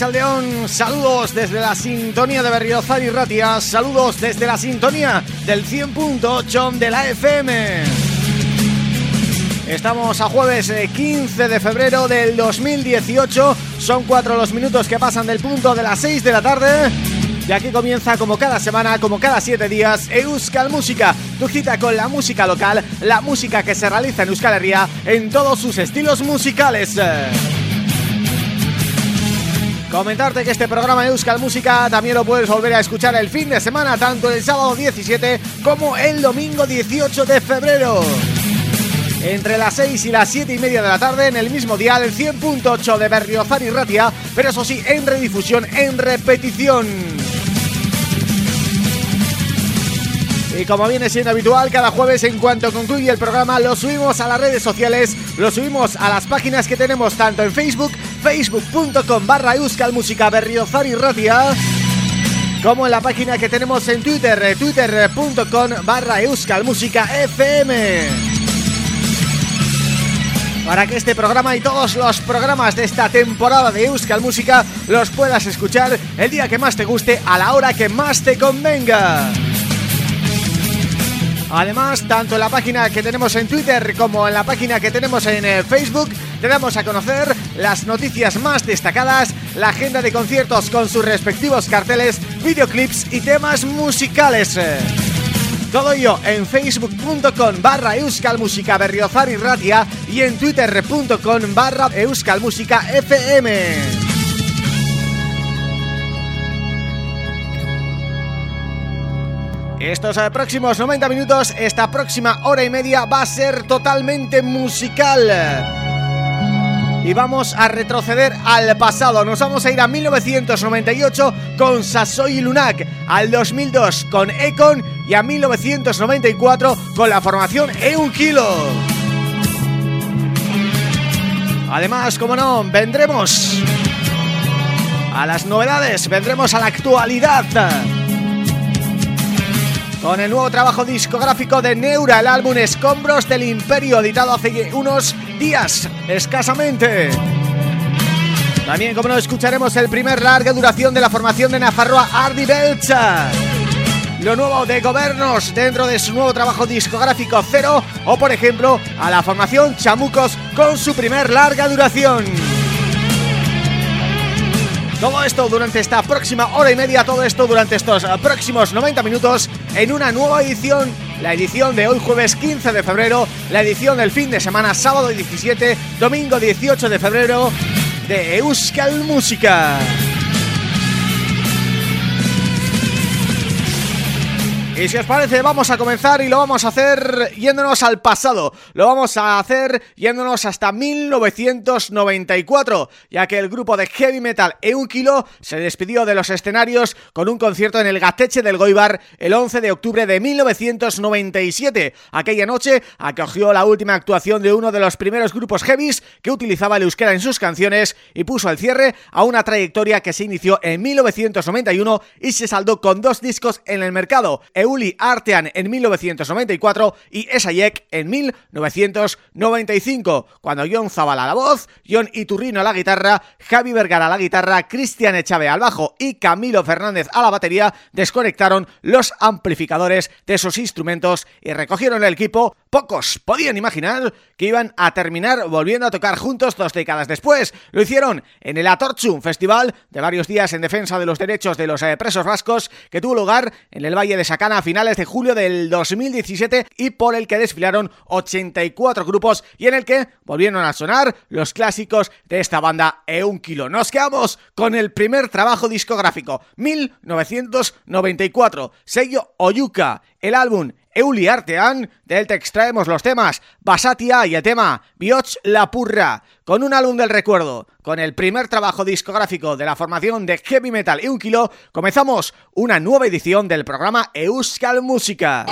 Chaldeón, saludos desde la sintonía de Berriozar y Ratia, saludos desde la sintonía del 100.8 de la FM. Estamos a jueves 15 eh, de febrero del 2018, son cuatro los minutos que pasan del punto de las 6 de la tarde y aquí comienza como cada semana, como cada siete días, Euskal Música, tu cita con la música local, la música que se realiza en Euskal Herria en todos sus estilos musicales. Comentarte que este programa de Euskal Música también lo puedes volver a escuchar el fin de semana, tanto el sábado 17 como el domingo 18 de febrero. Entre las 6 y las 7 y media de la tarde en el mismo día del 100.8 de Berriozar y Ratia, pero eso sí, en redifusión, en repetición. Y como viene siendo habitual, cada jueves en cuanto concluye el programa lo subimos a las redes sociales, lo subimos a las páginas que tenemos tanto en Facebook facebook.com barra música berriozar y ratia como en la página que tenemos en Twitter, eh, twitter.com barra música fm para que este programa y todos los programas de esta temporada de Euskal Música los puedas escuchar el día que más te guste a la hora que más te convenga. Además, tanto en la página que tenemos en Twitter como en la página que tenemos en eh, Facebook te damos a conocer las noticias más destacadas, la agenda de conciertos con sus respectivos carteles, videoclips y temas musicales. Todo ello en facebook.com barra euskalmusica berriozar y ratia y en twitter.com barra euskalmusica fm. Estos eh, próximos 90 minutos, esta próxima hora y media va a ser totalmente musical y vamos a retroceder al pasado. Nos vamos a ir a 1998 con Sasoy Lunak, al 2002 con Econ y a 1994 con la formación E1 Kilo. Además, como no, vendremos a las novedades, vendremos a la actualidad con el nuevo trabajo discográfico de Neura, el álbum Escombros del Imperio, editado hace unos días escasamente. También, como no, escucharemos el primer larga duración de la formación de Nafarroa Ardi Belcha. Lo nuevo de Gobernos dentro de su nuevo trabajo discográfico Cero o, por ejemplo, a la formación Chamucos con su primer larga duración. Todo esto durante esta próxima hora y media, todo esto durante estos próximos 90 minutos en una nueva edición, la edición de hoy jueves 15 de febrero, la edición del fin de semana sábado 17, domingo 18 de febrero de Euskal Música. Y si os parece vamos a comenzar y lo vamos a hacer yéndonos al pasado. Lo vamos a hacer yéndonos hasta 1994 Ya que el grupo de heavy metal Eunquilo se despidió de los escenarios con un concierto en el Gateche del Goibar el 11 de octubre de 1997 Aquella noche acogió la última actuación de uno de los primeros grupos heavies que utilizaba el euskera en sus canciones Y puso el cierre a una trayectoria que se inició en 1991 y se saldó con dos discos en el mercado Uli Artean en 1994 y Esayek en 1995, cuando John Zabala a la voz, John Iturrino a la guitarra, Javi Vergara a la guitarra, Cristian Echave al bajo y Camilo Fernández a la batería, desconectaron los amplificadores de sus instrumentos y recogieron el equipo Pocos podían imaginar que iban a terminar volviendo a tocar juntos dos décadas después. Lo hicieron en el Atorchu, un festival de varios días en defensa de los derechos de los eh, presos vascos que tuvo lugar en el Valle de A finales de julio del 2017 y por el que desfilaron 84 grupos y en el que volvieron a sonar los clásicos de esta banda Eunquilo. Nos quedamos con el primer trabajo discográfico, 1994, sello Oyuka, el álbum Euli Artean, del te extraemos los temas Basatia y el tema Bioch la Purra, con un álbum del recuerdo, con el primer trabajo discográfico de la formación de heavy metal y un kilo, comenzamos una nueva edición del programa Euskal Música.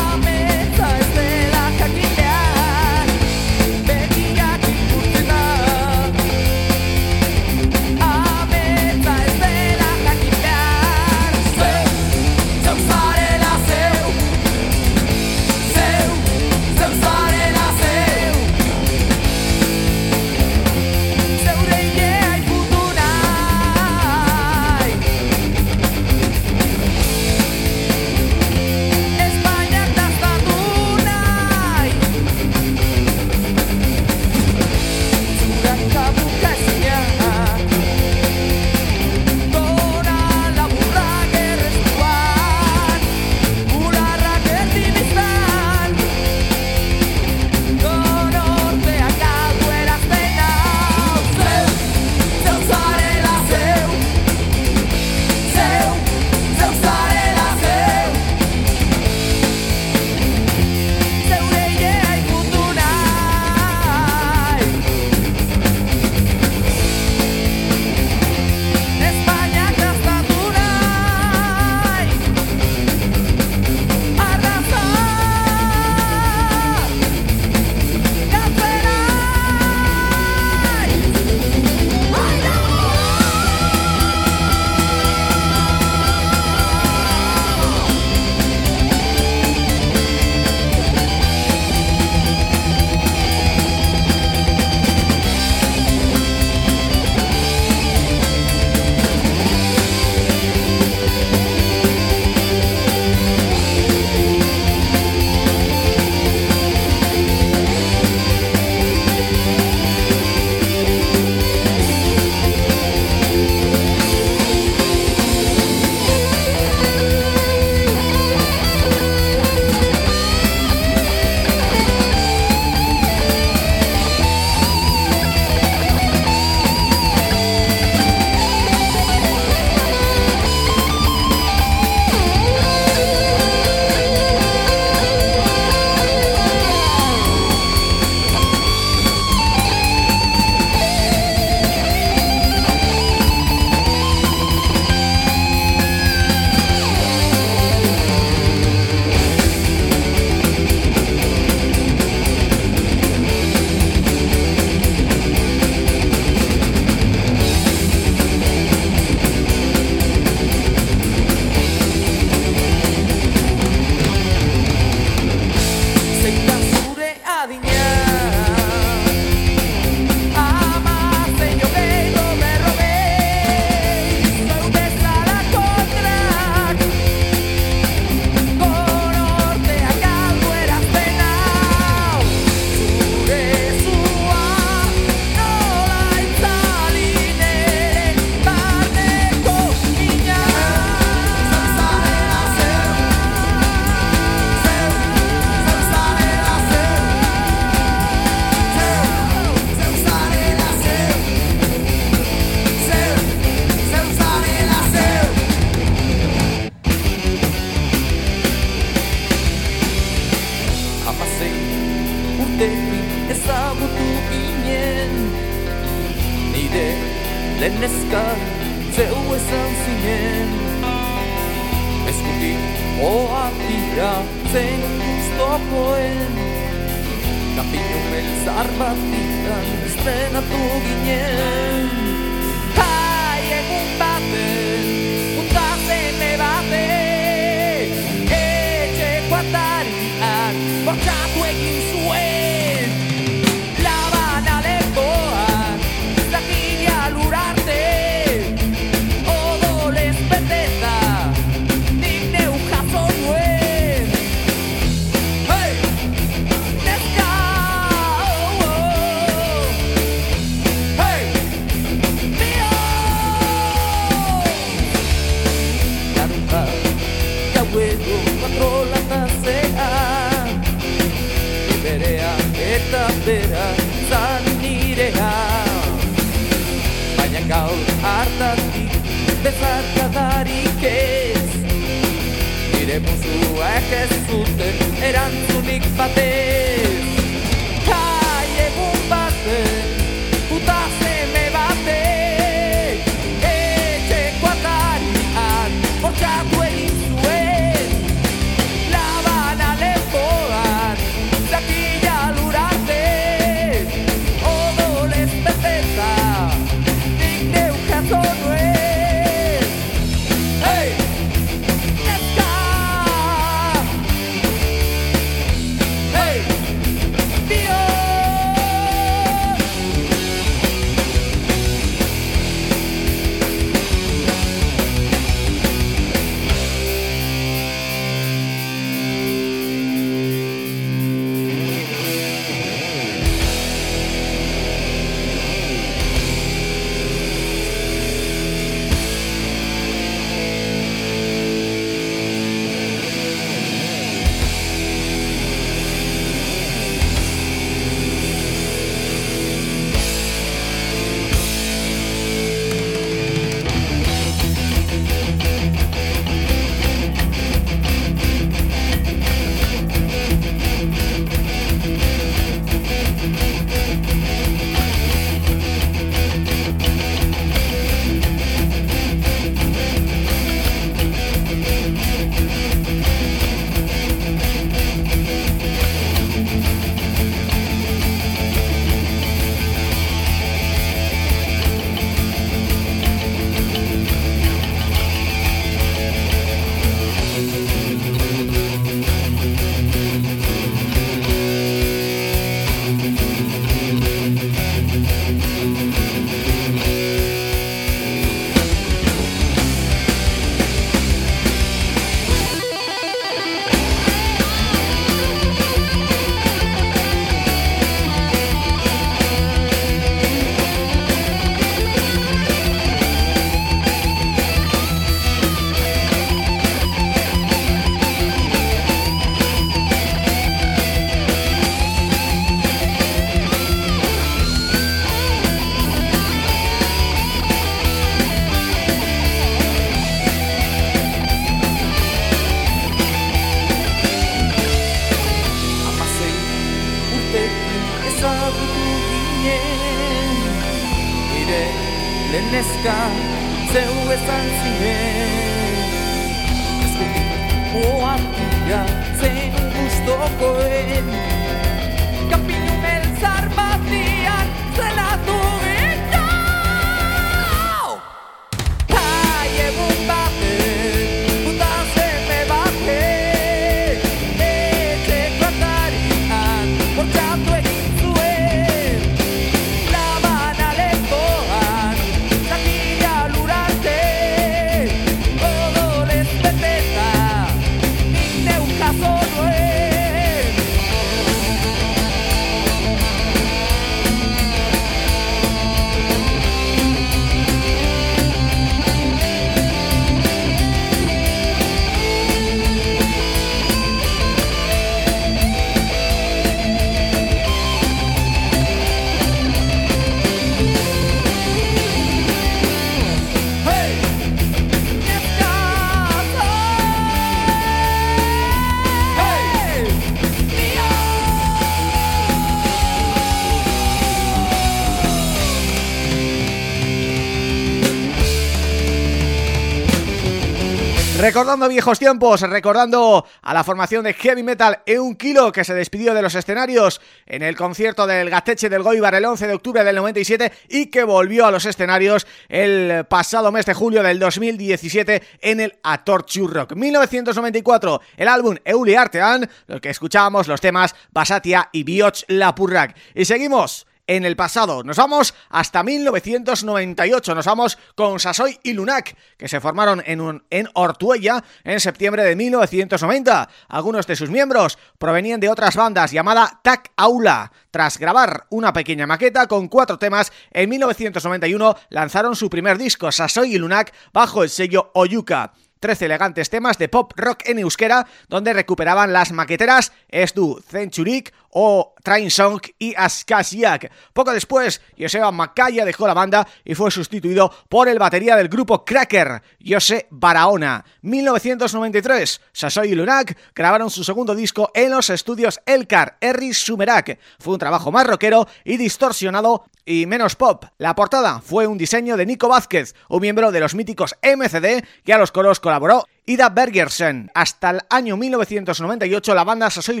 Recordando viejos tiempos, recordando a la formación de heavy metal E un kilo que se despidió de los escenarios en el concierto del Gateche del Goibar el 11 de octubre del 97 y que volvió a los escenarios el pasado mes de julio del 2017 en el Atorchu Rock. 1994, el álbum Euli Artean, lo que escuchábamos los temas Basatia y Bioch Lapurrak. Y seguimos en el pasado. Nos vamos hasta 1998, nos vamos con Sasoy y Lunac, que se formaron en, un, en Ortuella en septiembre de 1990. Algunos de sus miembros provenían de otras bandas llamada Tac Aula. Tras grabar una pequeña maqueta con cuatro temas, en 1991 lanzaron su primer disco, Sasoy y Lunac, bajo el sello Oyuka. 13 elegantes temas de pop rock en euskera donde recuperaban las maqueteras Estu Centuric o Train Song y Askasiak. Poco después, Joseba Macaya dejó la banda y fue sustituido por el batería del grupo Cracker, Jose Barahona. 1993, Sasoy y Lunak grabaron su segundo disco en los estudios Elcar, Erri Sumerak. Fue un trabajo más rockero y distorsionado y menos pop. La portada fue un diseño de Nico Vázquez, un miembro de los míticos MCD que a los coros colaboró Ida Bergersen. Hasta el año 1998 la banda Sasoy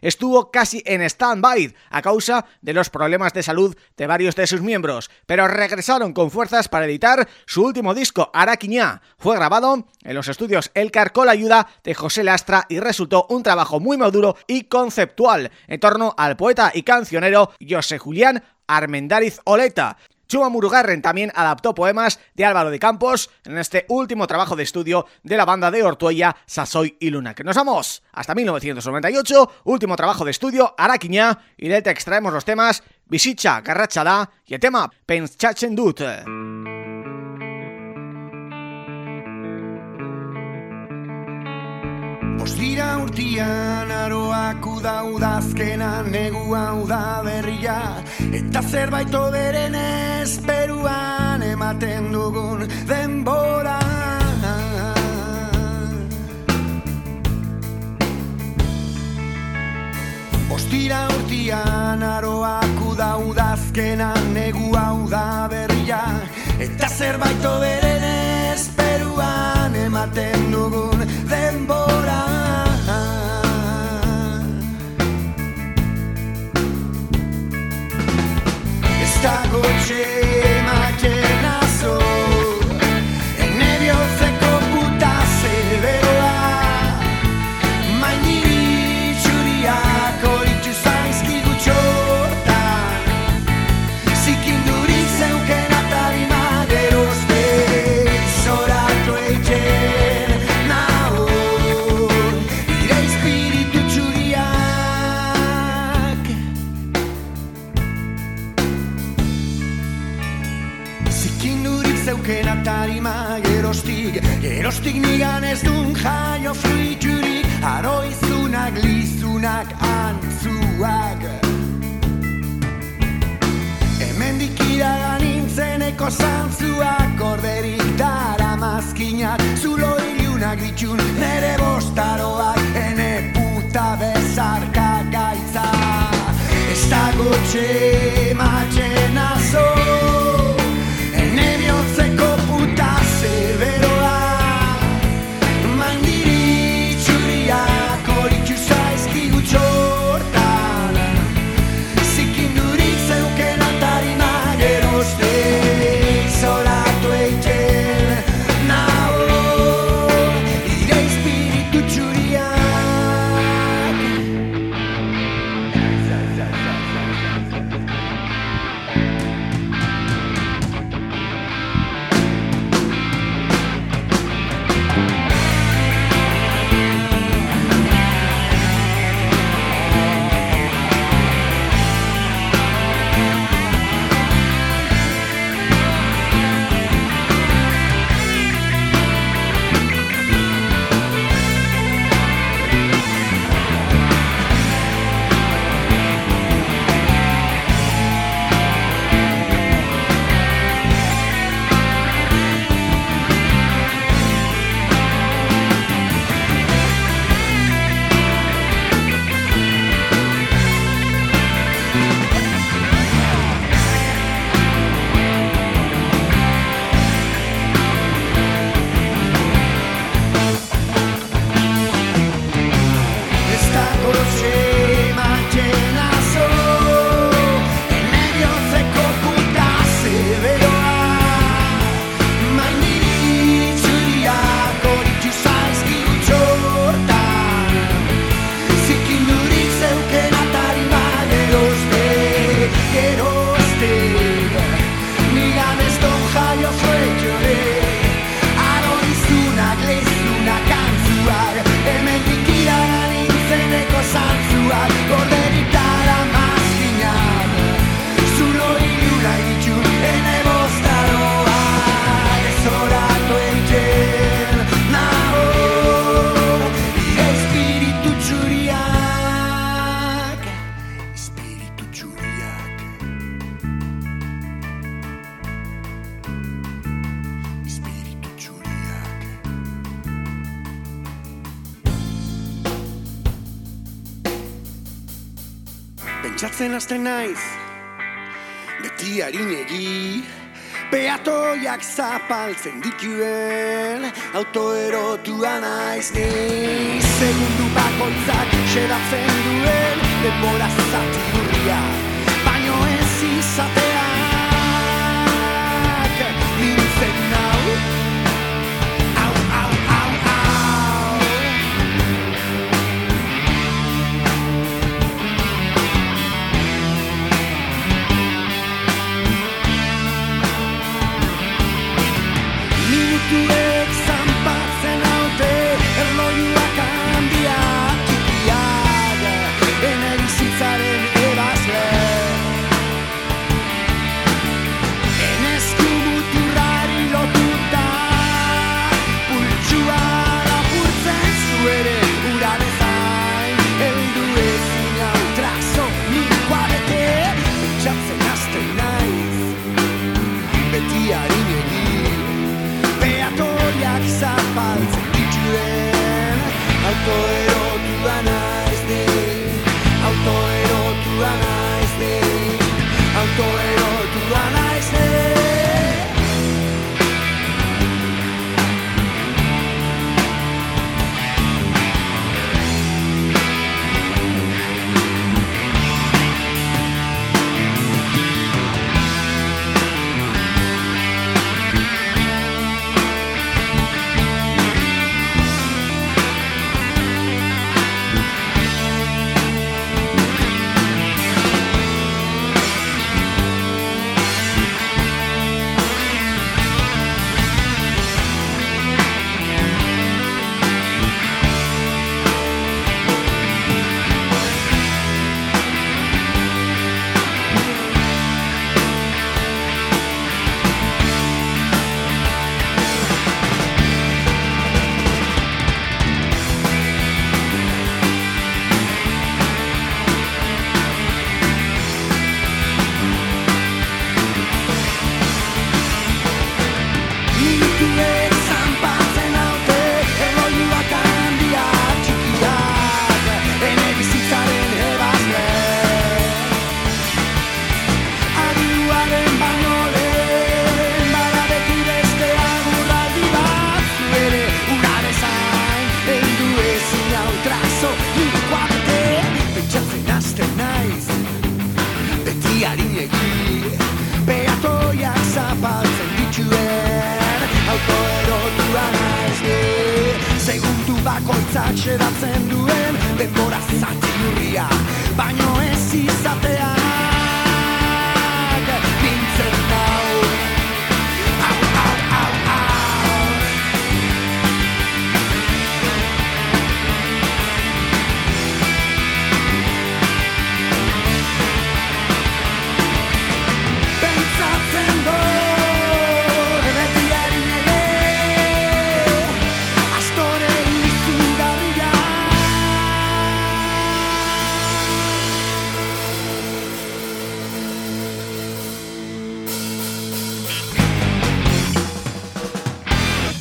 estuvo casi en stand-by a causa de los problemas de salud de varios de sus miembros, pero regresaron con fuerzas para editar su último disco, Araquiñá. Fue grabado en los estudios Elcar con la ayuda de José Lastra y resultó un trabajo muy maduro y conceptual en torno al poeta y cancionero José Julián Armendariz Oleta. Chuma Murugarren también adaptó poemas de Álvaro de Campos en este último trabajo de estudio de la banda de Ortuella, Sasoy y Luna. Que nos vamos hasta 1998, último trabajo de estudio, Araquiña, y de te extraemos los temas Visicha, Garrachada y el tema Penschachendut. Ostira urtian aroak uda udazkena negua uda berria. Eta zerbait oberen esperuan ematen dugun denbora. Ostira urtian aroak uda udazkena negua uda berria. Eta zerbait oberen Gerostik nigan ez dun jaio fruiturik Aroizunak, lizunak, antzuak. Hemendik iragan nintzeneko zantzuak Orderik dara mazkinak Zulo ilunak ditun nere bostaroak Ene puta bezarka gaitza. Ez dago txematzen azo Ene bihotzeko puta zapaltzen dituen Autoerotua naiz ni Segundu bakoitzak xedatzen duen Denbora zati burria Baino ez izateak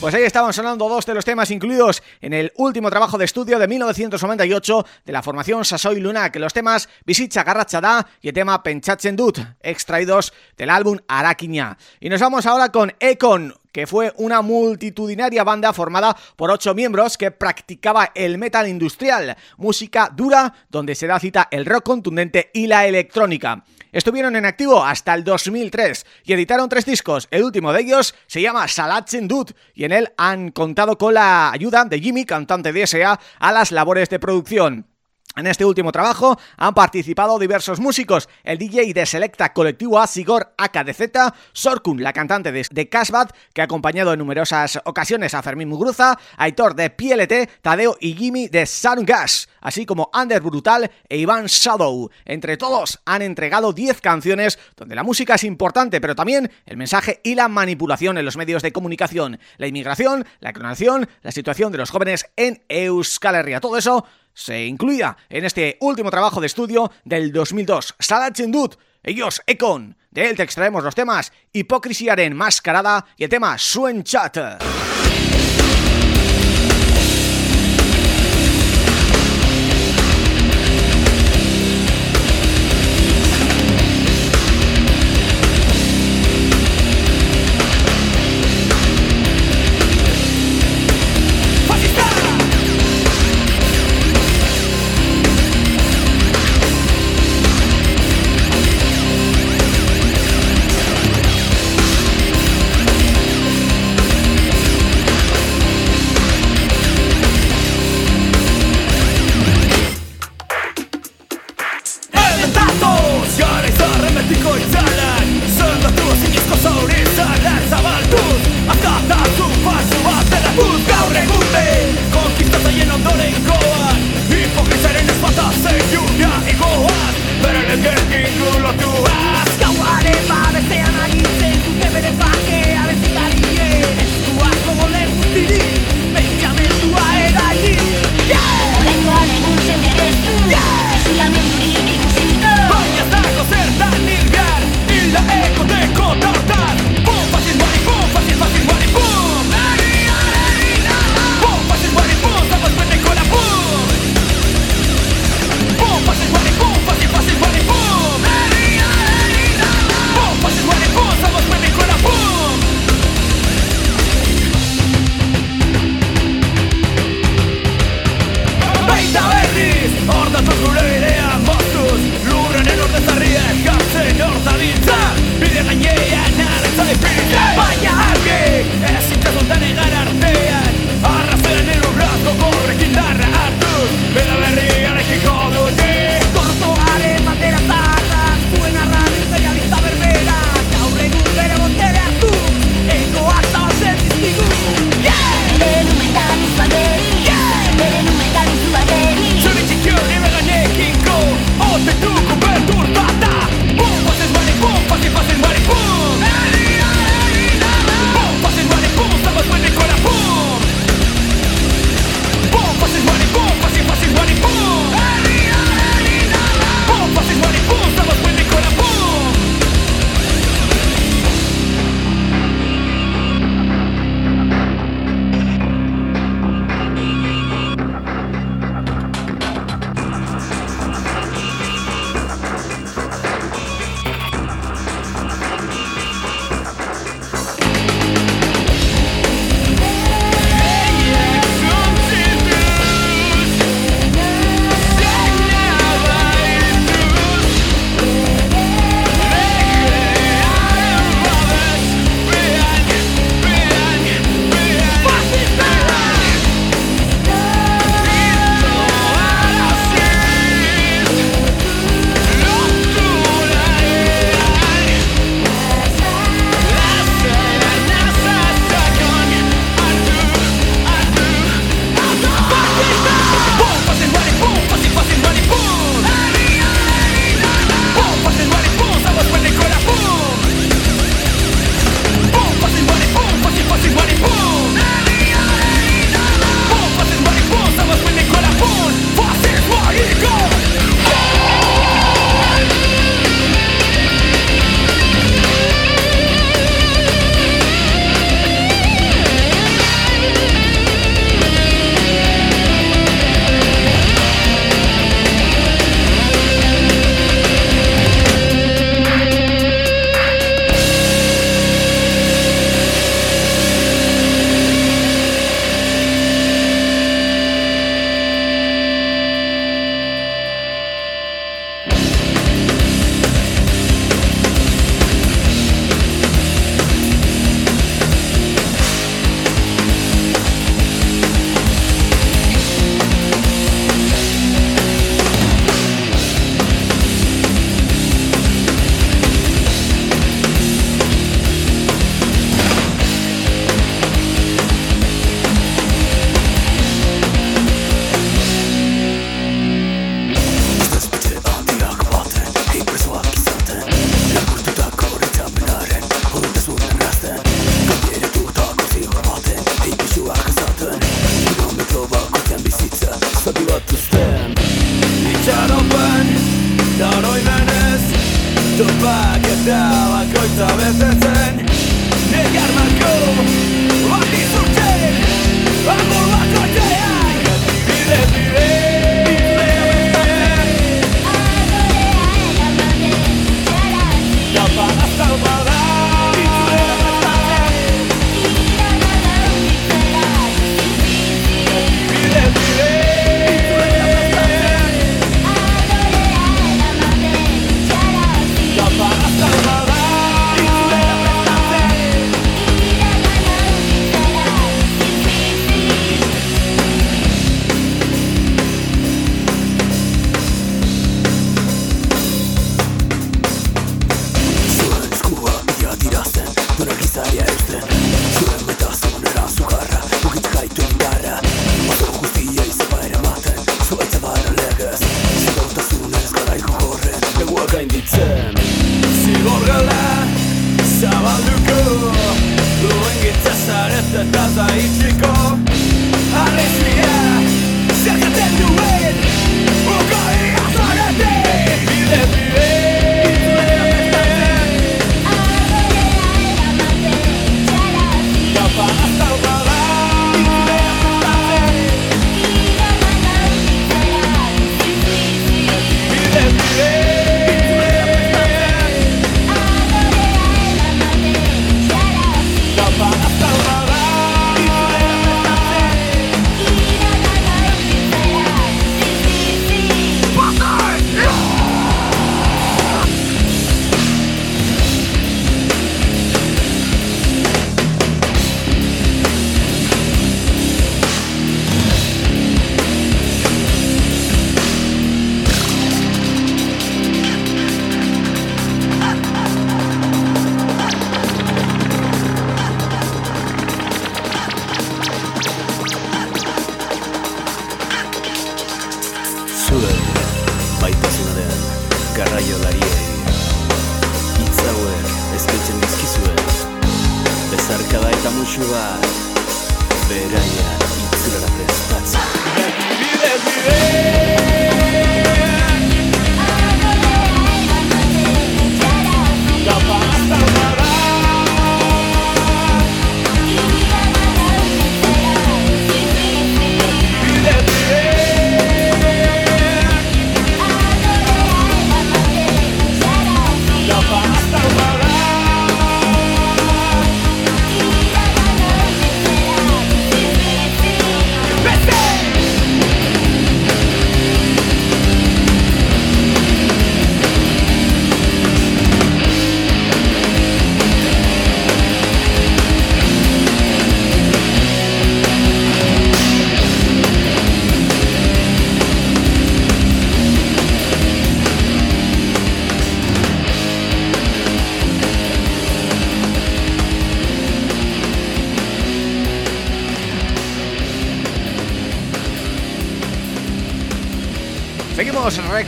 Pues ahí estaban sonando dos de los temas incluidos en el último trabajo de estudio de 1998 de la formación Sasoy Lunak, los temas Visitza Garrachada y el tema Pentsatzen dut, extraídos del álbum Araquiña. Y nos vamos ahora con Econ, que fue una multitudinaria banda formada por ocho miembros que practicaba el metal industrial, música dura donde se da cita el rock contundente y la electrónica. Estuvieron en activo hasta el 2003 y editaron tres discos. El último de ellos se llama Salatzen Dut y en él han contado con la ayuda de Jimmy, cantante de S.A., a las labores de producción. En este último trabajo han participado diversos músicos, el DJ de Selecta Colectivo A, Sigor AKDZ, Sorkun, la cantante de, Casbat, que ha acompañado en numerosas ocasiones a Fermín Muguruza, Aitor de PLT, Tadeo y Jimmy de Gas, así como Ander Brutal e Iván Shadow. Entre todos han entregado 10 canciones donde la música es importante, pero también el mensaje y la manipulación en los medios de comunicación, la inmigración, la clonación, la situación de los jóvenes en Euskal Herria. Todo eso se incluía en este último trabajo de estudio del 2002, Salatzen dut, ellos Econ. De él te extraemos los temas Hipocrisiaren Mascarada y el tema Suen Chat.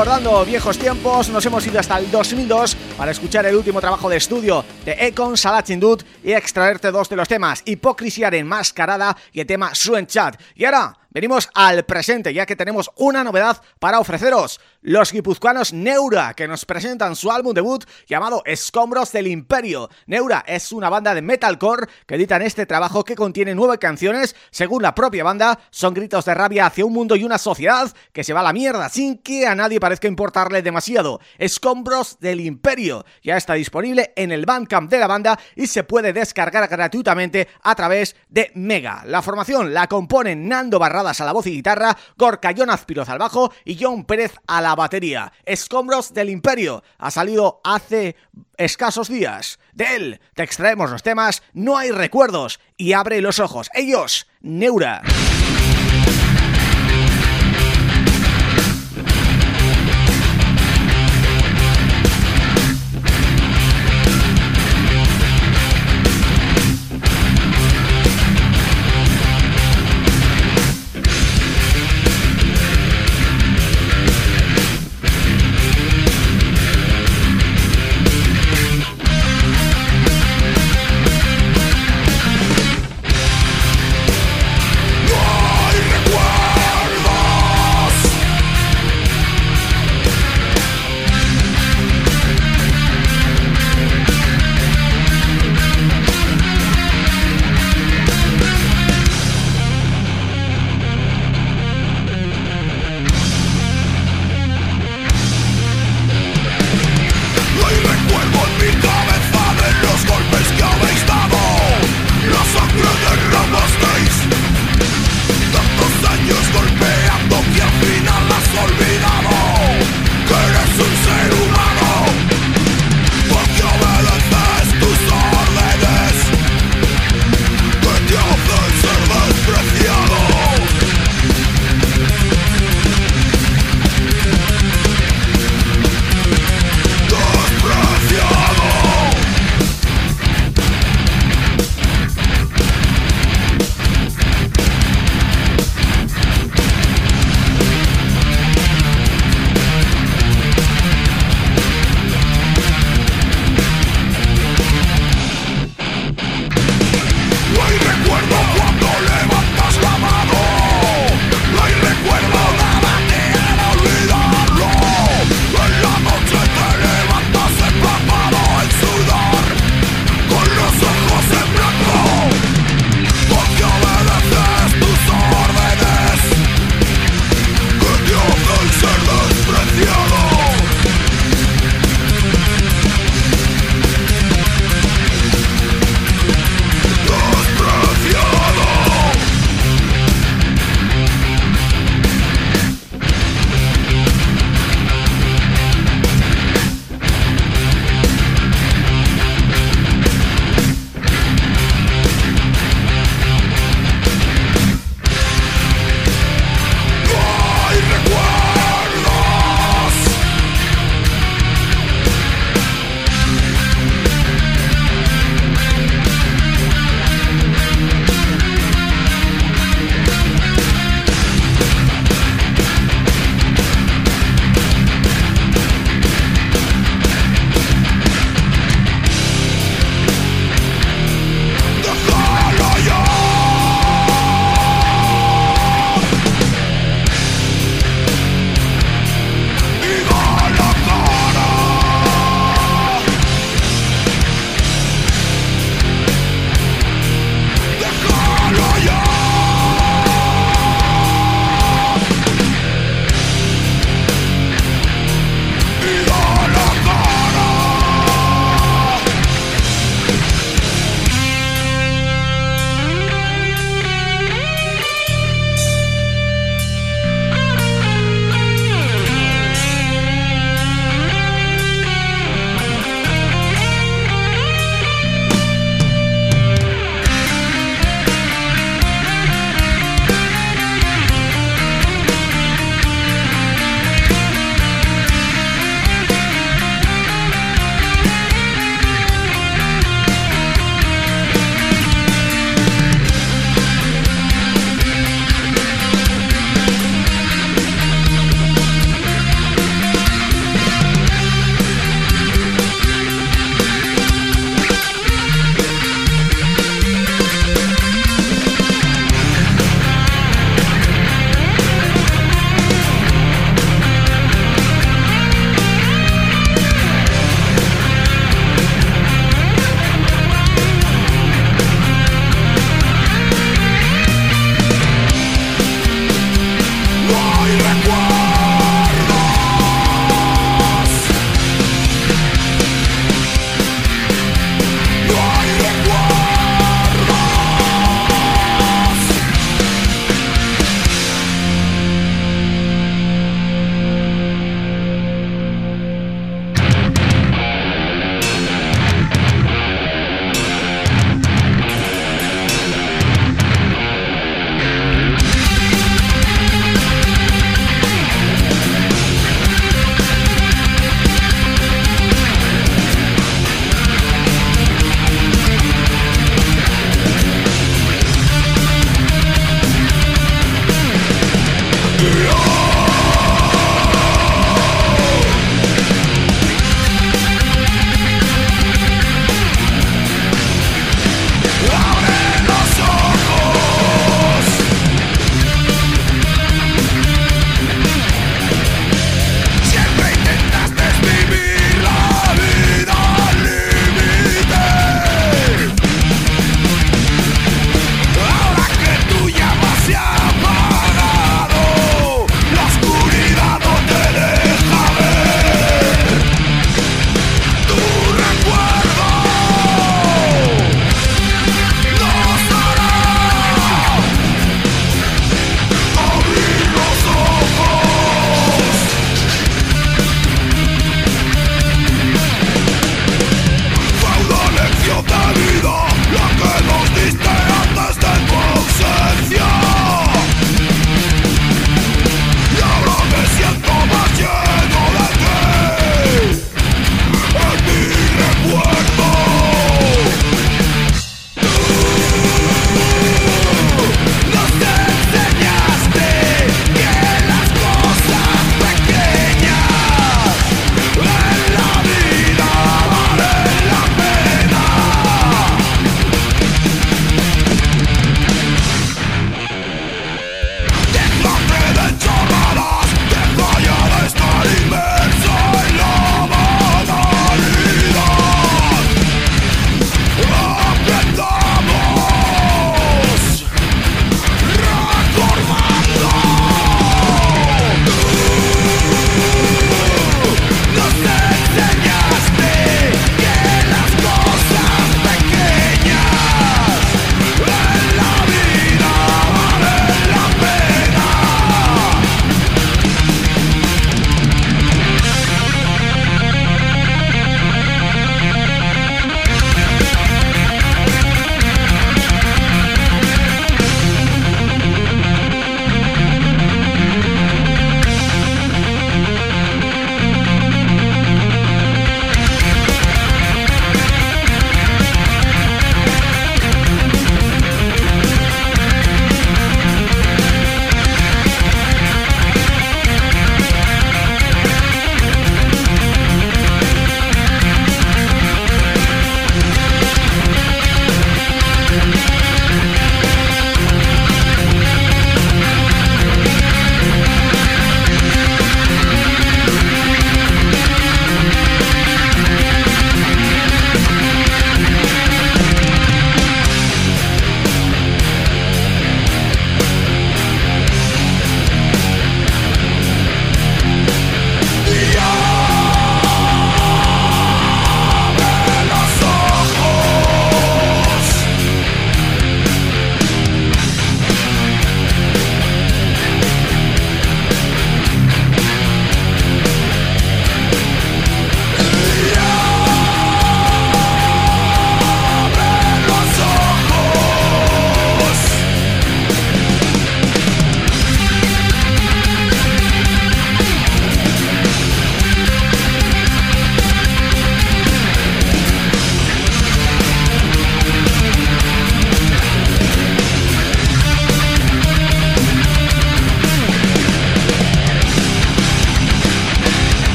Recordando viejos tiempos, nos hemos ido hasta el 2002 para escuchar el último trabajo de estudio de Econ Salatzindut y extraerte dos de los temas, Hipocresía enmascarada y el tema Suen Chat. Y ahora Venimos al presente ya que tenemos una novedad para ofreceros. Los guipuzcoanos Neura que nos presentan su álbum debut llamado Escombros del Imperio. Neura es una banda de metalcore que editan este trabajo que contiene nueve canciones. Según la propia banda, son gritos de rabia hacia un mundo y una sociedad que se va a la mierda sin que a nadie parezca importarle demasiado. Escombros del Imperio ya está disponible en el Bandcamp de la banda y se puede descargar gratuitamente a través de Mega. La formación la componen Nando Barra a la voz y guitarra, Gorka Jonas Piroz al bajo y John Pérez a la batería. Escombros del Imperio ha salido hace escasos días. De él te extraemos los temas No hay recuerdos y Abre los ojos. Ellos, Neura.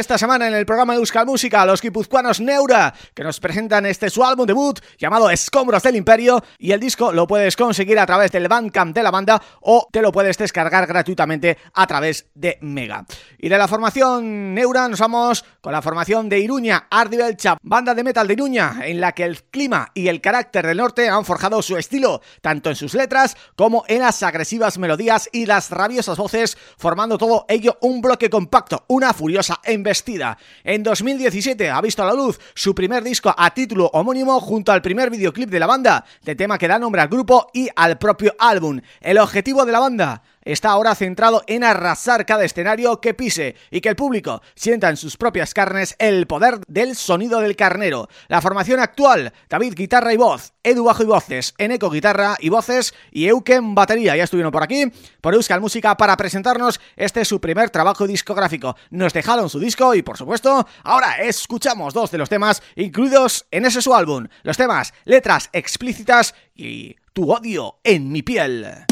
Esta semana en el programa de Euskal Música, los guipuzcoanos Neura, que nos presentan este su álbum debut llamado Escombros del Imperio y el disco lo puedes conseguir a través del Bandcamp de la banda o te lo puedes descargar gratuitamente a través de Mega. Y de la formación Neura nos vamos con la formación de Iruña, Ardibelcha, banda de metal de Iruña, en la que el clima y el carácter del norte han forjado su estilo, tanto en sus letras como en las agresivas melodías y las rabiosas voces, formando todo ello un bloque compacto, una furiosa embestida. En 2017 ha visto a la luz su primer disco a título homónimo junto al primer videoclip de la banda, de tema que da nombre al grupo y al propio álbum. El objetivo de la banda está ahora centrado en arrasar cada escenario que pise y que el público sienta en sus propias carnes el poder del sonido del carnero. La formación actual, David guitarra y voz, Edu bajo y voces, Eneco guitarra y voces y Euken batería. Ya estuvieron por aquí, por Euskal Música, para presentarnos este su primer trabajo discográfico. Nos dejaron su disco y, por supuesto, ahora escuchamos dos de los temas incluidos en ese su álbum. Los temas, letras explícitas y Tu odio en mi piel.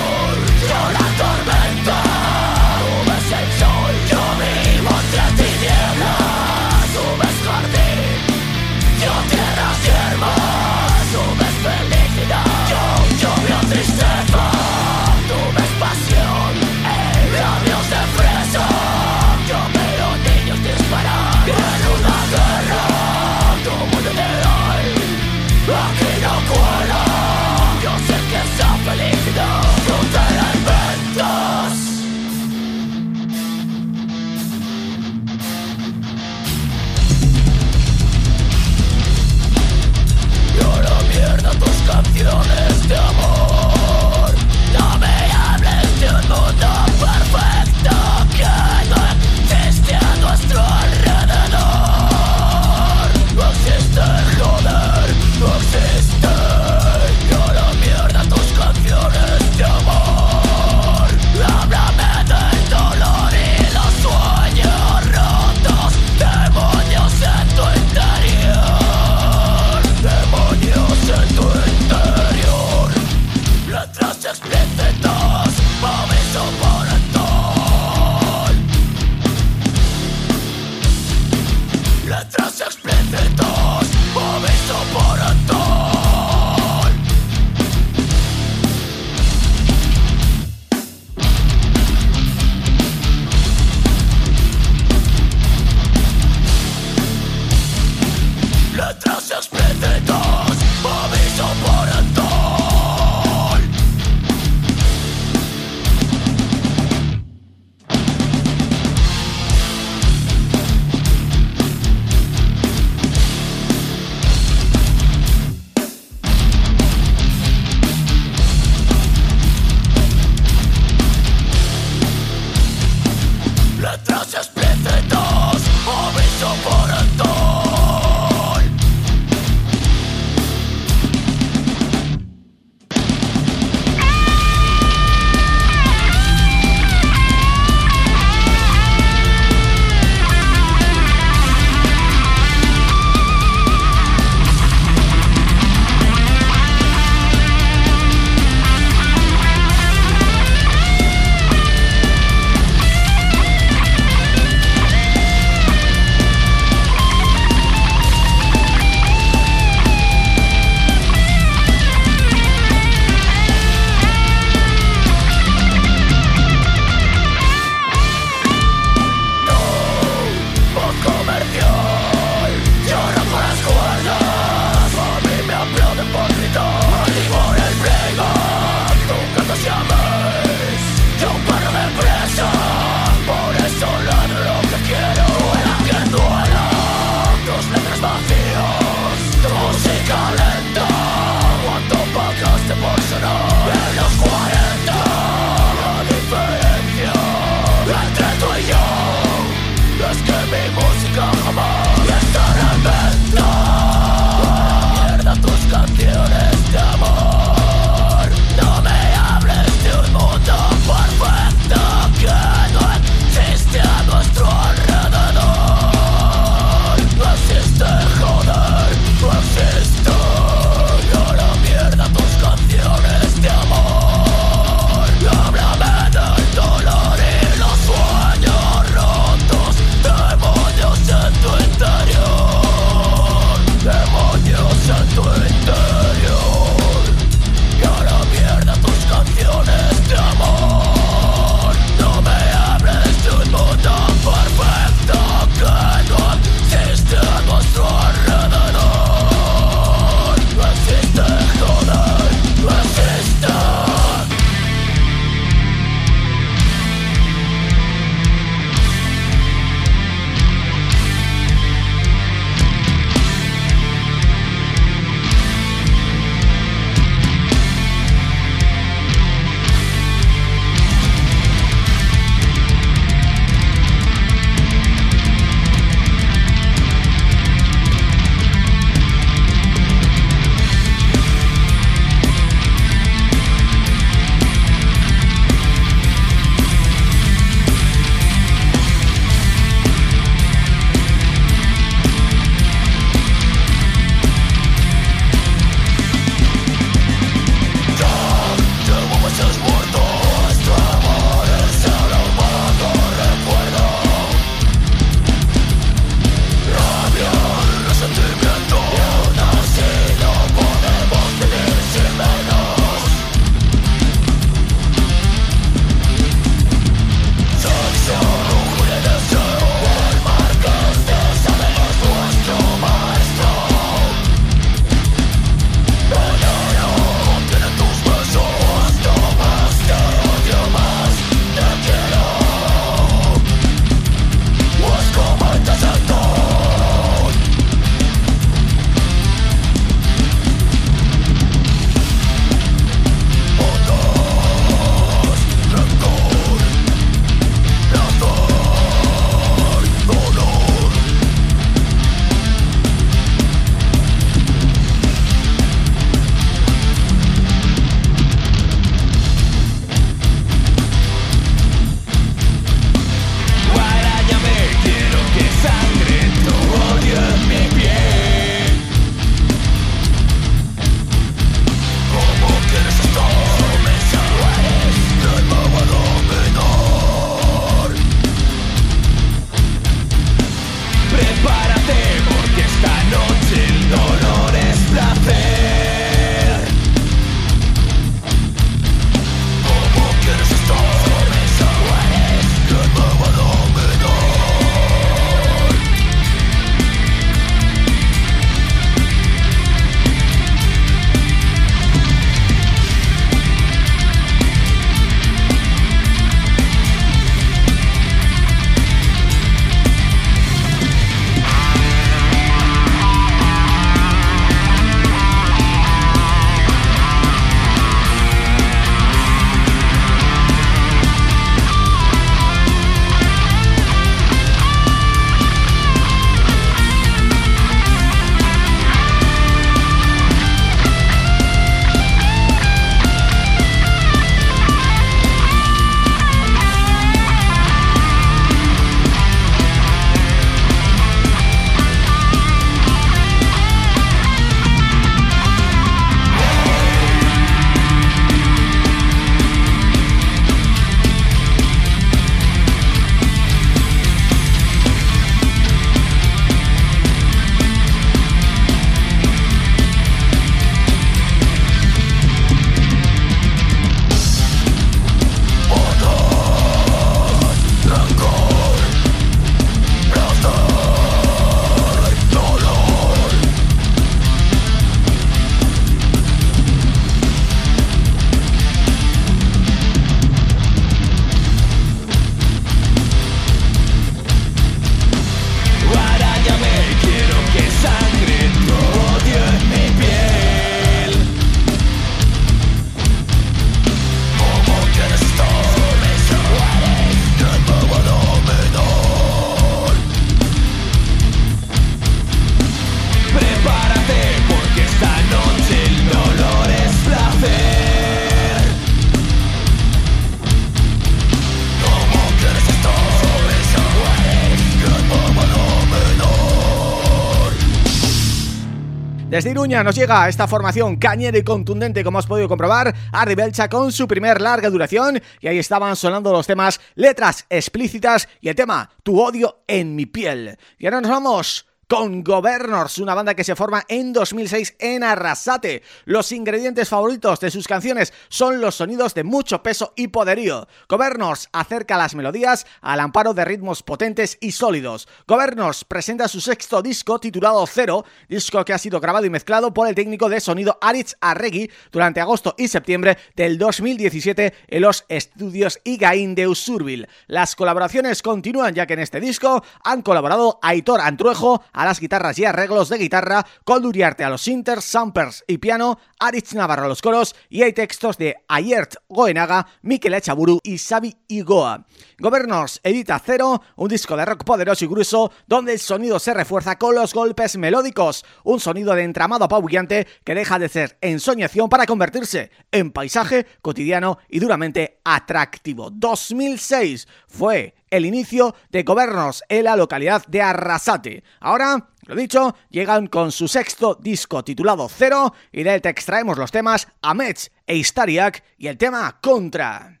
Nos llega esta formación cañera y contundente como has podido comprobar, Arribelcha con su primer larga duración y ahí estaban sonando los temas Letras explícitas y el tema Tu odio en mi piel. Y ahora nos vamos con Governors, una banda que se forma en 2006 en Arrasate. Los ingredientes favoritos de sus canciones son los sonidos de mucho peso y poderío. Governors acerca las melodías al amparo de ritmos potentes y sólidos. Governors presenta su sexto disco titulado Cero, disco que ha sido grabado y mezclado por el técnico de sonido Aritz Arregui durante agosto y septiembre del 2017 en los estudios Igaín de Usurbil. Las colaboraciones continúan ya que en este disco han colaborado Aitor Antruejo, a las guitarras y arreglos de guitarra, Duriarte a los sinters, sampers y piano, Aritz Navarro a los coros y hay textos de Ayert Goenaga, Mikel Echaburu y Xavi Igoa. Governors edita Cero, un disco de rock poderoso y grueso donde el sonido se refuerza con los golpes melódicos, un sonido de entramado apabullante que deja de ser ensoñación para convertirse en paisaje cotidiano y duramente atractivo. 2006 fue el inicio de Gobernos en la localidad de Arrasate. Ahora, lo dicho, llegan con su sexto disco titulado Cero y de él te extraemos los temas Amets e Istariak y el tema Contra.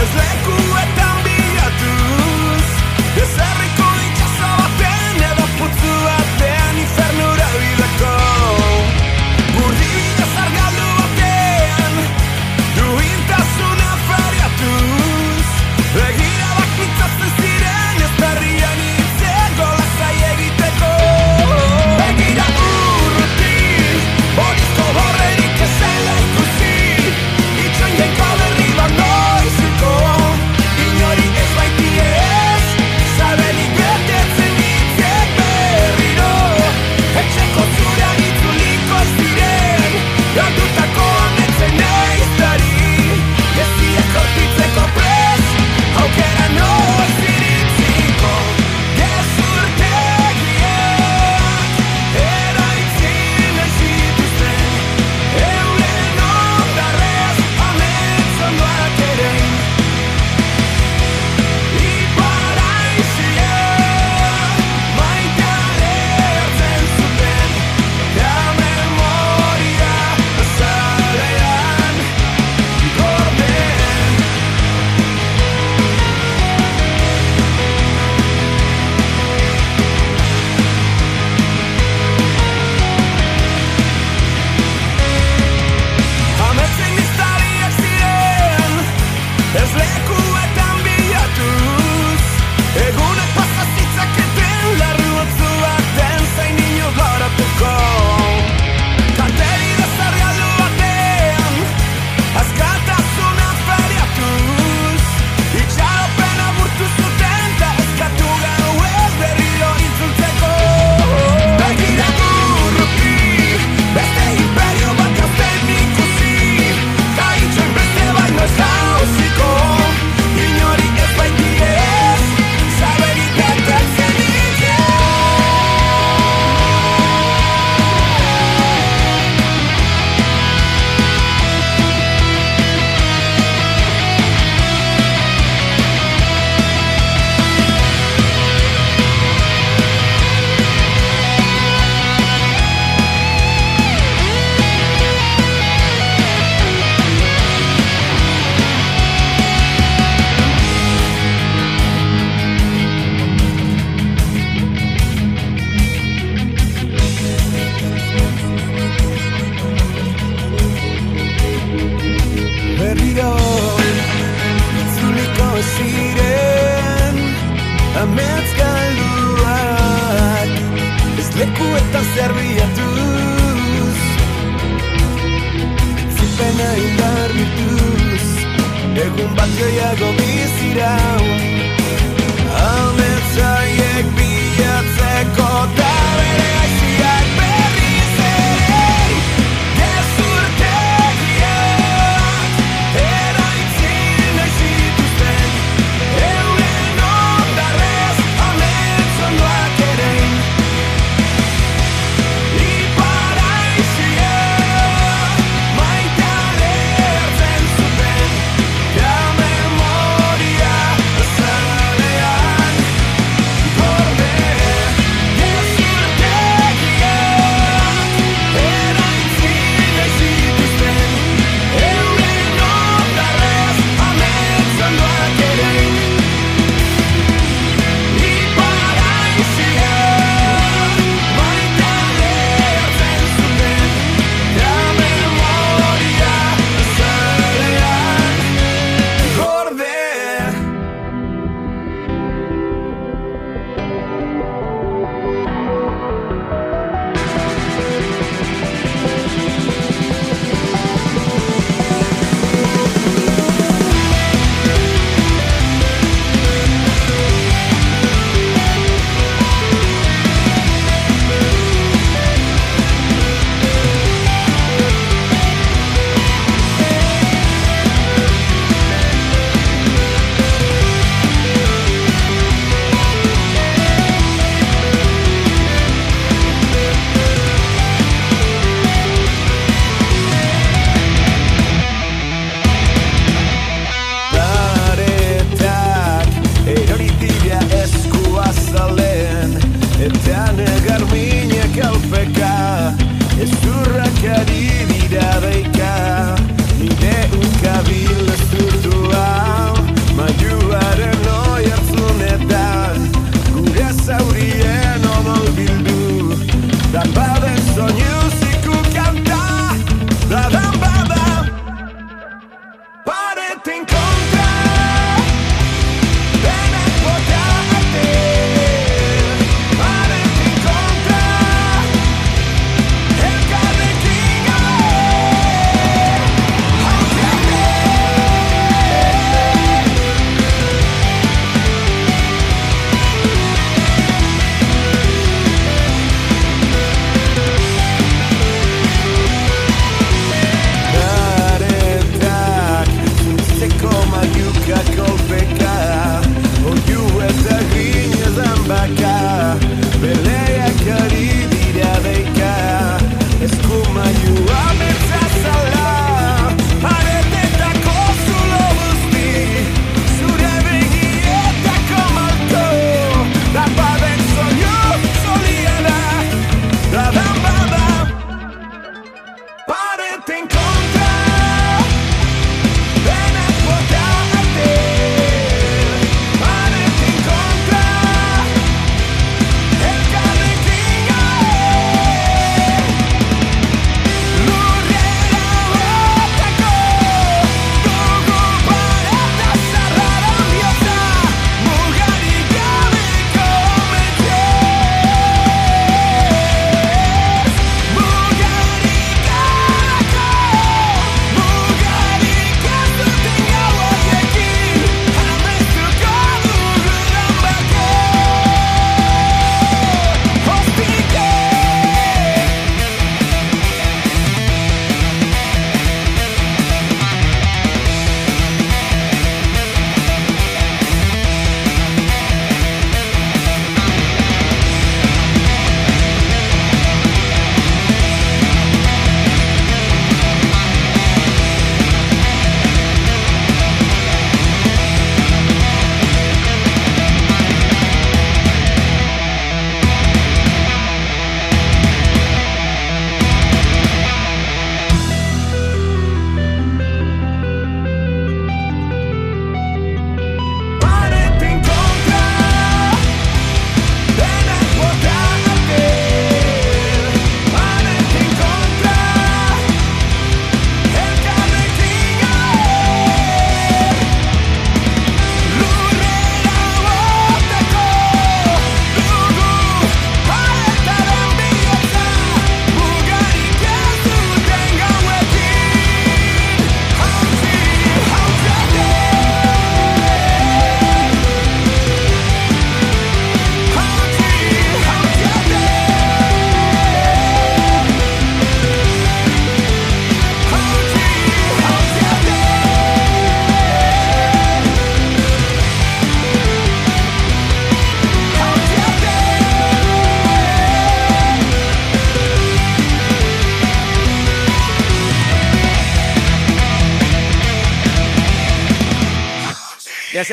As indar bituz Egun bat gehiago bizirau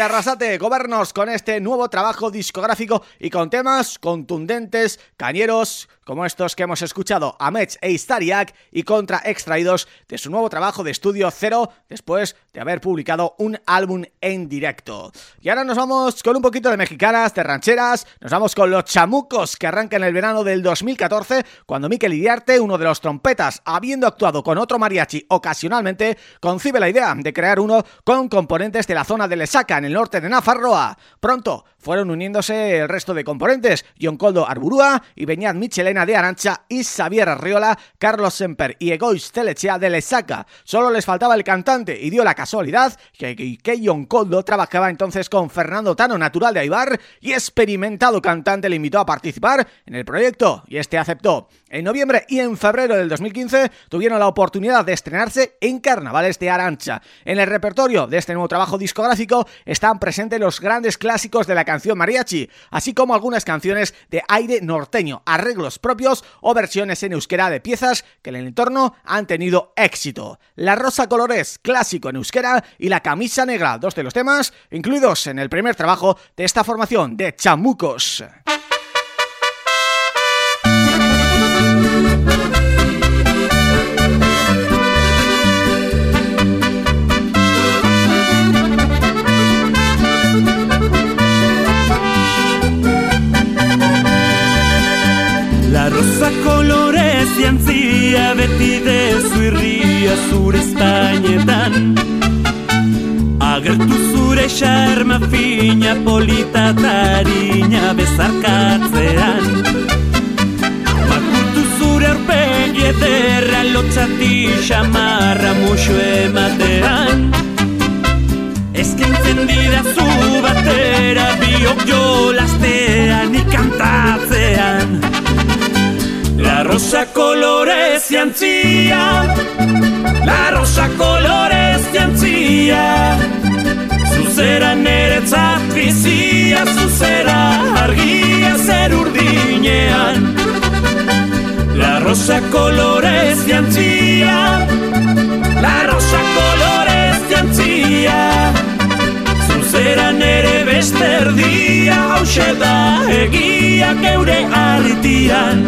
Arrasate, gobernos con este nuevo trabajo discográfico y con temas contundentes, cañeros, como estos que hemos escuchado, Amech e Istariak y contra extraídos de su nuevo trabajo de estudio Cero después de haber publicado un álbum en directo. Y ahora nos vamos con un poquito de mexicanas, de rancheras, nos vamos con Los Chamucos que arranca en el verano del 2014 cuando Miquel Iriarte, uno de los trompetas, habiendo actuado con otro mariachi ocasionalmente, concibe la idea de crear uno con componentes de la zona de Lesaca en el norte de Nafarroa. Pronto fueron uniéndose el resto de componentes, John Coldo Arburúa y Beñat Michelena de Arancha y Xavier Arriola, Carlos Semper y Egois Telechea de Lesaca. Solo les faltaba el cantante y dio la casualidad que, John Coldo trabajaba entonces con Fernando Tano, natural de Aibar, y experimentado cantante le invitó a participar en el proyecto y este aceptó. En noviembre y en febrero del 2015 tuvieron la oportunidad de estrenarse en Carnavales de Arancha. En el repertorio de este nuevo trabajo discográfico están presentes los grandes clásicos de la canción mariachi, así como algunas canciones de aire norteño, arreglos propios o versiones en euskera de piezas que en el entorno han tenido éxito. La Rosa Colores, clásico en euskera, y La Camisa Negra, dos de los temas incluidos en el primer trabajo de esta formación de Chamucos. Jantzia beti dezu irria zure espainetan Agertu zure xarma fina polita tarina bezarkatzean. Makurtu zure aurpegi ederra lotxati xamarra muxo ematean. Eskintzen dira zu batera biok jolastean ikantatzean La rosa colores jantzia La rosa colores jantzia Zuzera neretzat bizia Zuzera argia zer urdinean La rosa colores jantzia La rosa colores jantzia Zuzera nere besterdia Hauxe da egia geure aritian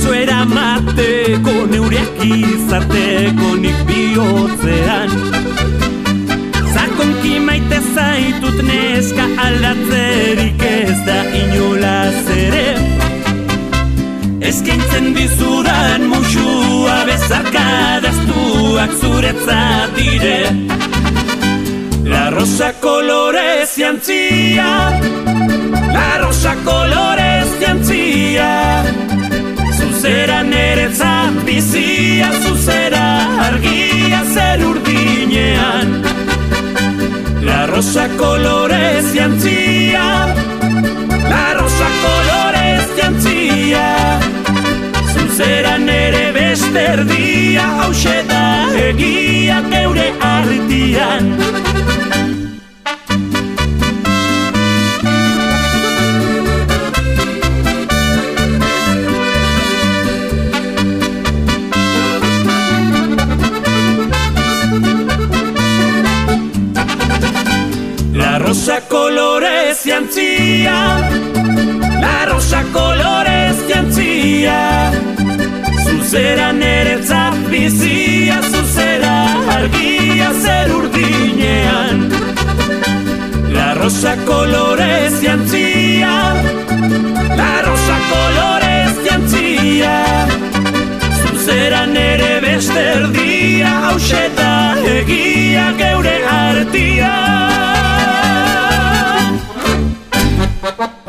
ditut preso eramateko neureak izateko nik bihotzean. Zakonki maite zaitut neska aldatzerik ez da inolaz ere. Eskaintzen dizudan musua bezarkadaztuak zuretzat dire. La rosa colores jantzia La rosa colores jantzia Zuzera neretzat bizia Zuzera argia zer urdinean. La rosa colores jantzia La rosa colores jantzia Zuzera nere besterdia Hauxe da egia geure arritian rosa colores jantzia La rosa colores jantzia Zuzera neretzat bizia Zuzera argia zer urdinean La rosa colores jantzia La rosa colores jantzia Zuzera nere besterdia Hauxe da egia geure artia Ha ha ha!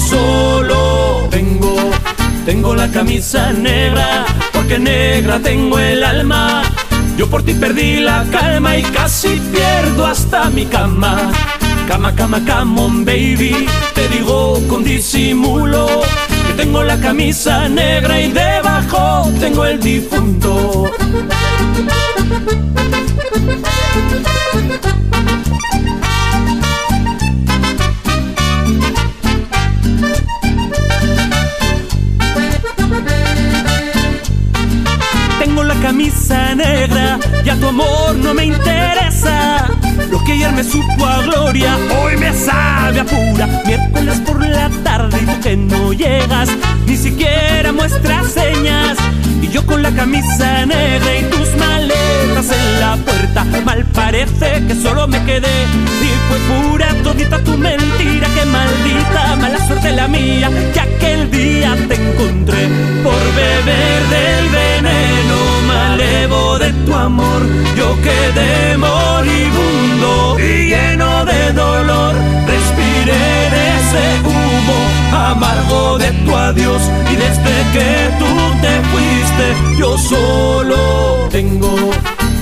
Solo tengo tengo la camisa negra porque negra tengo el alma. Yo por ti perdí la calma y casi pierdo hasta mi cama. Cama, cama, come on baby Te digo con disimulo Que tengo la camisa negra y debajo tengo el difunto camisa negra, ya tu amor no me interesa. Lo que ayer me supo a gloria, hoy me sabe a pura. Miércoles por la tarde y tú que no llegas, ni siquiera muestras señas. Y yo con la camisa negra y tus maletas en la puerta, mal parece que solo me quedé. Y fue pura todita tu mentira, que maldita mala suerte la mía, que aquel día te encontré por beber del veneno malevo de tu amor. Yo quedé moribundo y lleno de dolor, respiré de ese humo amargo de tu adiós y desde que tú te fuiste yo solo tengo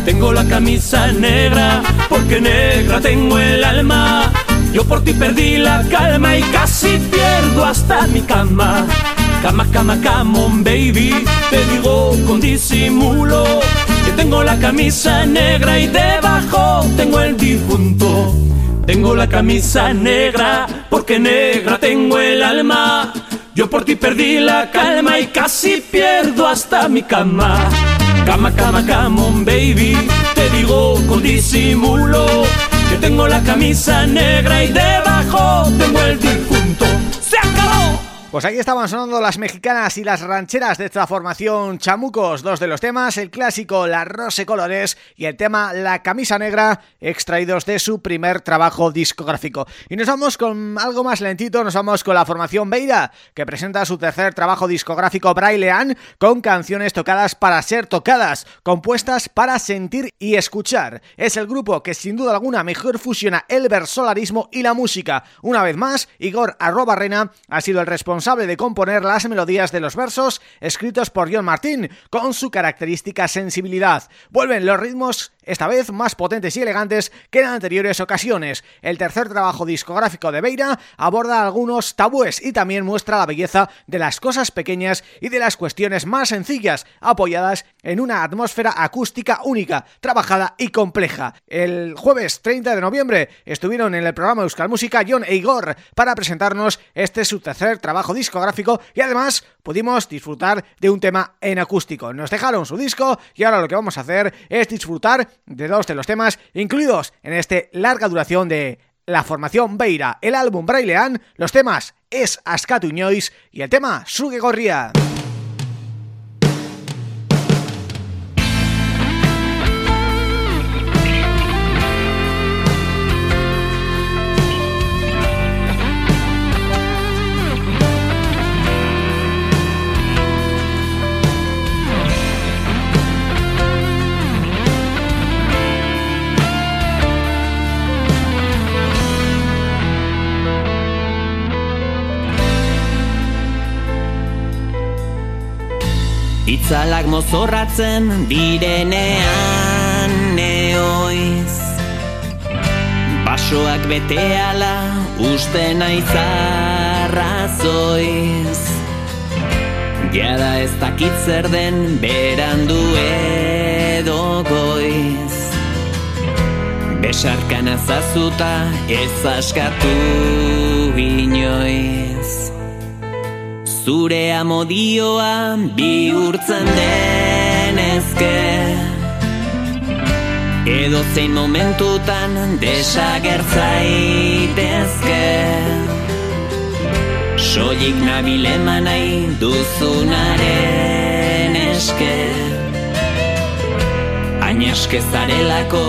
tengo la camisa negra porque negra tengo el alma yo por ti perdí la calma y casi pierdo hasta mi cama Cama, cama, come on baby. Te digo con disimulo Que tengo la camisa negra y debajo tengo el difunto. Tengo la camisa negra porque negra tengo el alma. Yo por ti perdí la calma y casi pierdo hasta mi cama. Cama, cama, come on baby. Te digo con disimulo Que tengo la camisa negra y debajo tengo el difunto. Pues ahí estaban sonando las mexicanas y las rancheras de esta formación Chamucos, dos de los temas, el clásico La Rose Colores y el tema La Camisa Negra, extraídos de su primer trabajo discográfico. Y nos vamos con algo más lentito, nos vamos con la formación Beira, que presenta su tercer trabajo discográfico Brailean, con canciones tocadas para ser tocadas, compuestas para sentir y escuchar. Es el grupo que sin duda alguna mejor fusiona el versolarismo y la música. Una vez más, Igor Arrobarrena ha sido el responsable de componer las melodías de los versos escritos por John Martín, con su característica sensibilidad. Vuelven los ritmos esta vez más potentes y elegantes que en anteriores ocasiones. El tercer trabajo discográfico de Beira aborda algunos tabúes y también muestra la belleza de las cosas pequeñas y de las cuestiones más sencillas, apoyadas en una atmósfera acústica única, trabajada y compleja. El jueves 30 de noviembre estuvieron en el programa Euskal Música John e Igor para presentarnos este su tercer trabajo discográfico y además pudimos disfrutar de un tema en acústico. Nos dejaron su disco y ahora lo que vamos a hacer es disfrutar de dos de los temas incluidos en este larga duración de la formación Beira, el álbum Brailean, los temas Es Ascatu y el tema Suge Gorria. Itzalak mozorratzen direnean neoiz Basoak beteala uste naizarrazoiz Giada ez dakit zer den berandu edo goiz. Besarkan azazuta ez askatu inoiz zure amodioa bihurtzen denezke Edo zein momentutan desagertzaitezke Soilik nabile manai duzunaren eske. Aina eske zarelako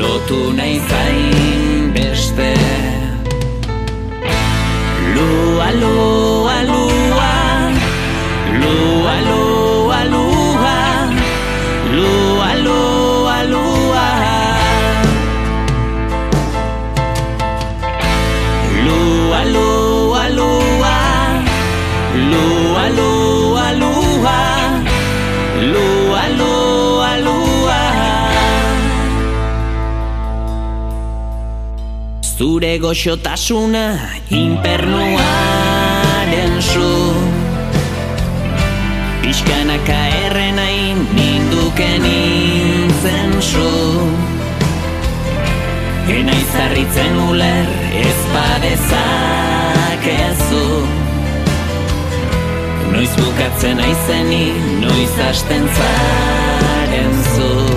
lotu nahi zain beste. Lua, lua, lua Lua, lua, lua. Lua, lua, lua. Lua, lua, lua. Lua, lua, lua. Lua, lua, lua. Zure goxotasuna Impernuaren zu Pixkanaka errenain ninduke nintzen zu. Ena izarritzen uler ez badezak ezu Noiz bukatzen aizeni, noiz hasten zaren zu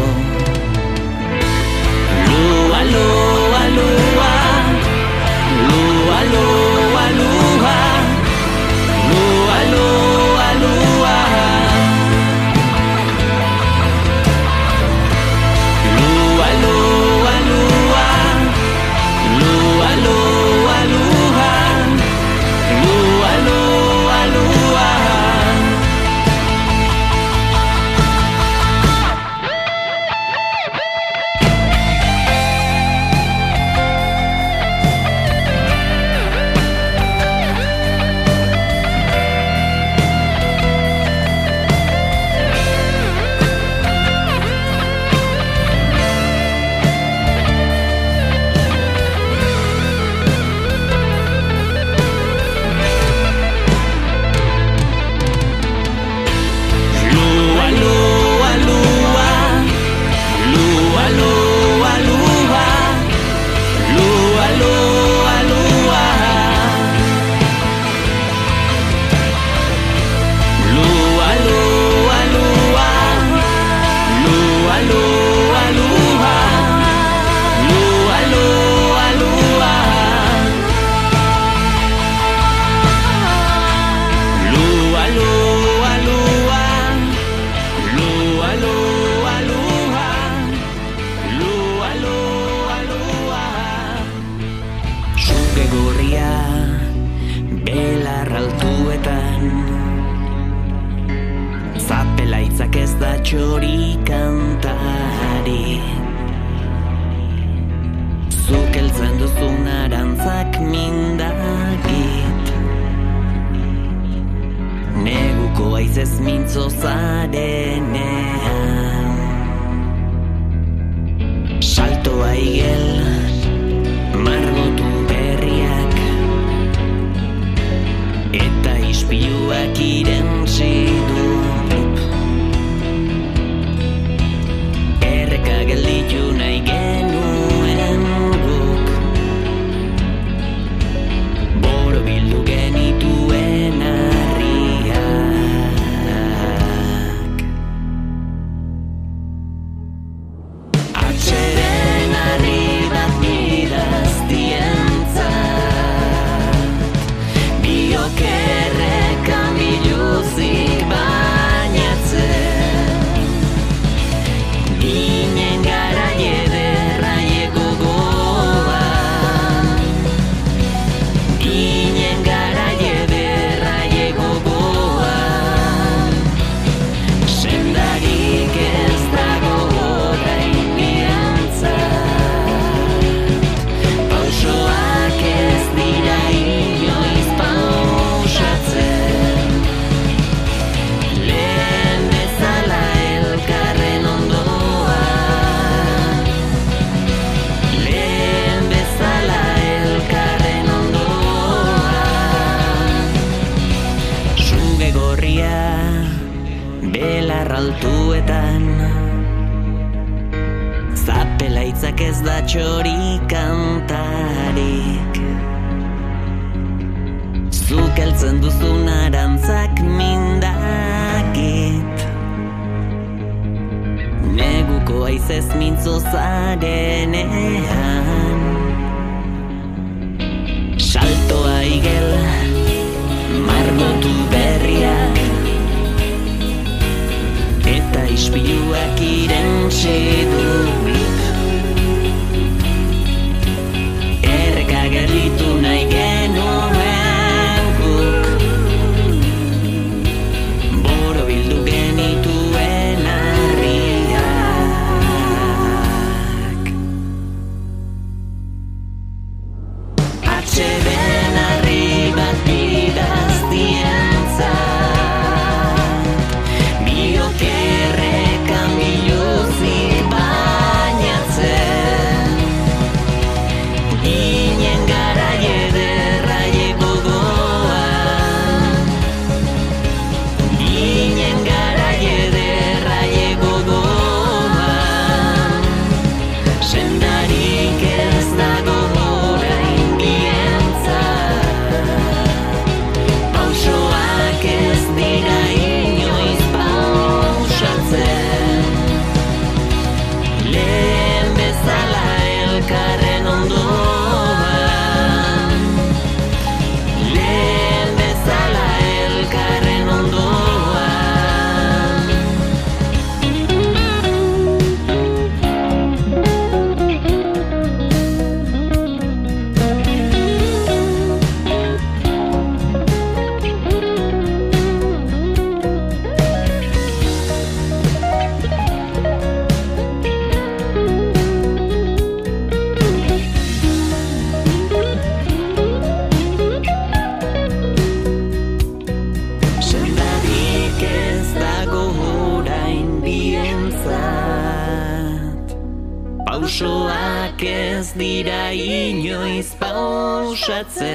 ez dira inoiz pausatzen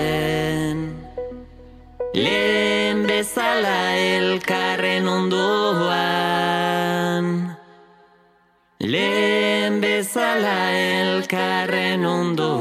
Lehen bezala elkarren ondoan. Lehen bezala elkarren ondoan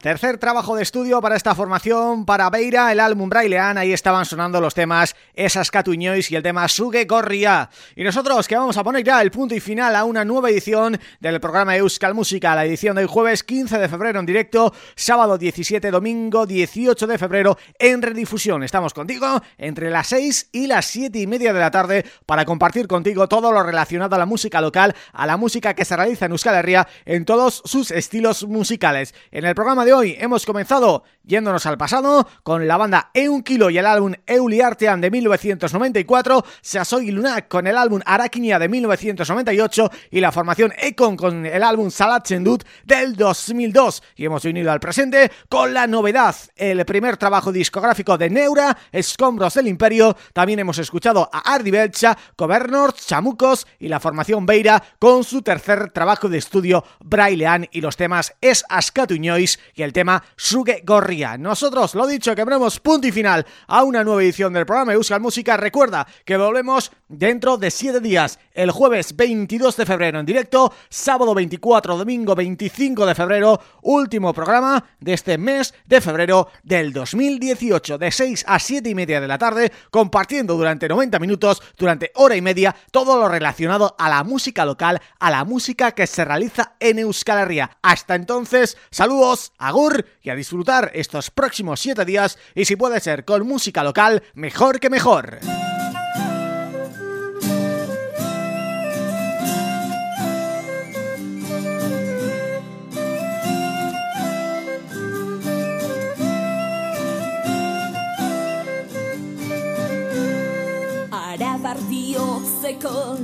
Tercer trabajo de estudio para esta formación, para Beira, el álbum Brailean, ahí estaban sonando los temas Esas Catuñois y el tema Suge Gorria. Y nosotros que vamos a poner ya el punto y final a una nueva edición del programa Euskal Música, la edición del jueves 15 de febrero en directo, sábado 17, domingo 18 de febrero en redifusión. Estamos contigo entre las 6 y las 7 y media de la tarde para compartir contigo todo lo relacionado a la música local, a la música que se realiza en Euskal Herria en todos sus estilos musicales. En el programa de hoy hemos comenzado yéndonos al pasado con la banda E Kilo y el álbum Euliartean de 1994, Sasoy Lunak con el álbum Araquinia de 1998 y la formación Econ con el álbum Salat Sendut del 2002. Y hemos venido al presente con la novedad, el primer trabajo discográfico de Neura, Escombros del Imperio. También hemos escuchado a Ardi Belcha, Governors, Chamucos y la formación Beira con su tercer trabajo de estudio Brailean y los temas Es Ascatuñois y el tema Suge Gorria. Nosotros, lo dicho, que ponemos punto y final a una nueva edición del programa Euskal Música. Recuerda que volvemos dentro de siete días, el jueves 22 de febrero en directo, sábado 24, domingo 25 de febrero, último programa de este mes de febrero del 2018, de 6 a 7 y media de la tarde, compartiendo durante 90 minutos, durante hora y media, todo lo relacionado a la música local, a la música que se realiza en Euskal Herria. Hasta entonces, saludos, agur y a disfrutar estos próximos 7 días y si puede ser con música local, mejor que mejor.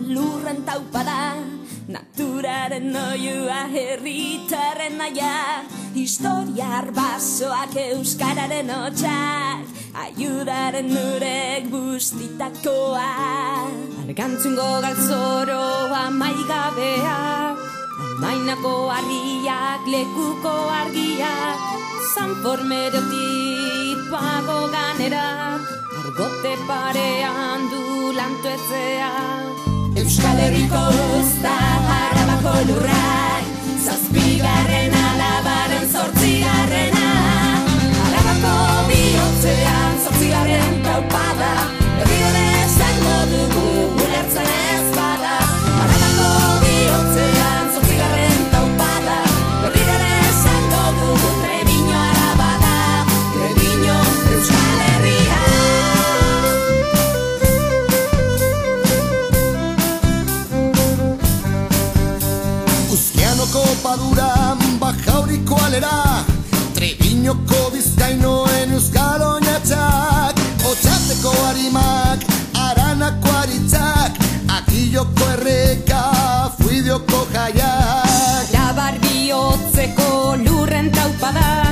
Lurren Naturaren oioa herritaren naia Historiar basoak euskararen otxak Ayudaren nurek bustitakoa. Argantzungo galtzoroa maigabea. Mainako harriak lekuko argiak Zanformerotik pago ganera. Argote parean du lantuetzea Euskal Herriko usta harabako lurrak Zazpigarren alabaren zortzigarrena. Harabako bihotzean zortzigarren lurren taupada